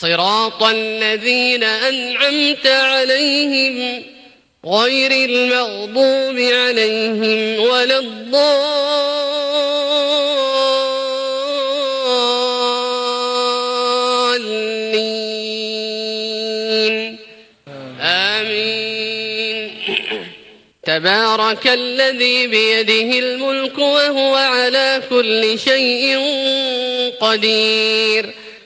صراط الذين أنعمت عليهم غير المغضوب عليهم ولا الضالين. آمين. تبارك الذي بيده الملك وهو على كل شيء قدير.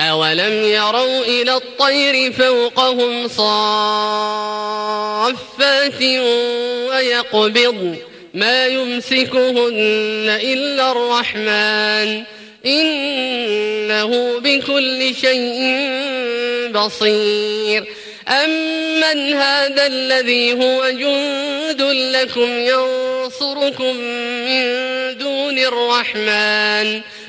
أولم يروا إلى الطير فوقهم صافات ويقبض ما يمسكهن إلا الرحمن إنه بكل شيء بصير أمن هذا الذي هو جند لكم ينصركم من دون الرحمن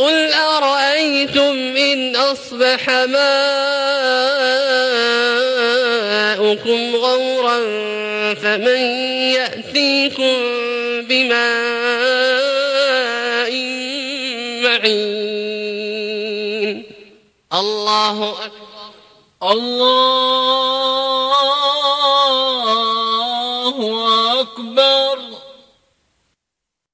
قل أرأيتم إن أصبح ماؤكم غورا فمن يأتيكم بماء معين الله أكبر. الله